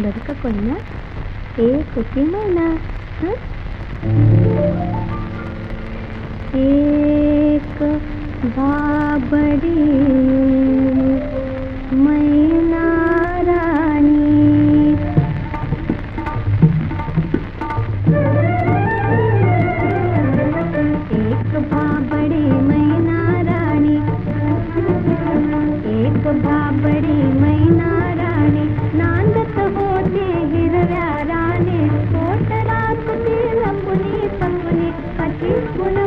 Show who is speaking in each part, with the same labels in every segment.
Speaker 1: దొరకకుండా ఏ కుకింగ్ ఏ एक बाबड़ी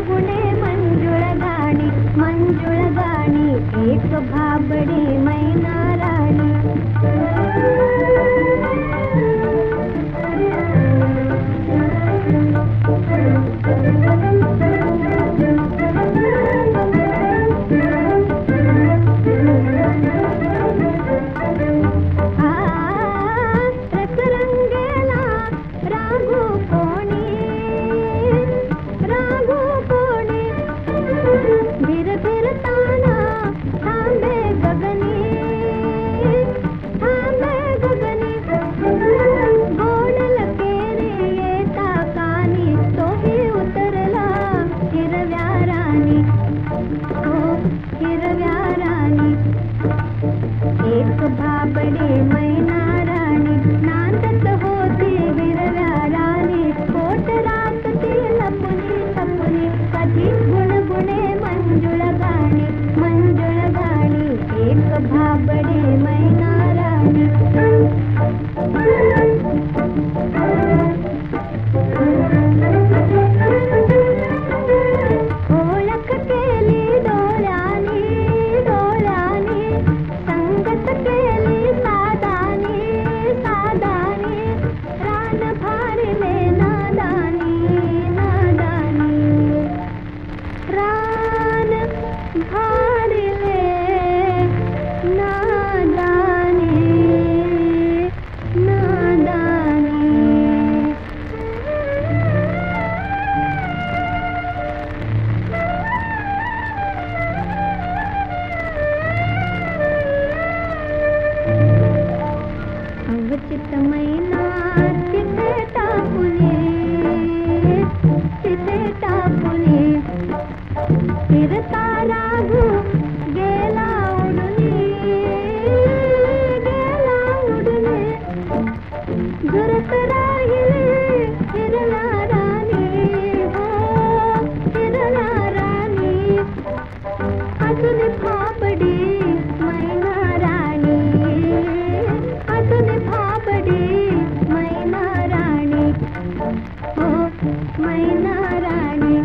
Speaker 1: पु मञ्जुळबाणि मञ्जुळबाणि एक भाबडे मैना। कथा बड़े मन चितमैना चितेटा पुने। चितेटा पुने। फिर तारा घूम मैना रानी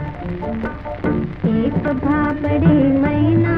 Speaker 1: एक भापड़े मैना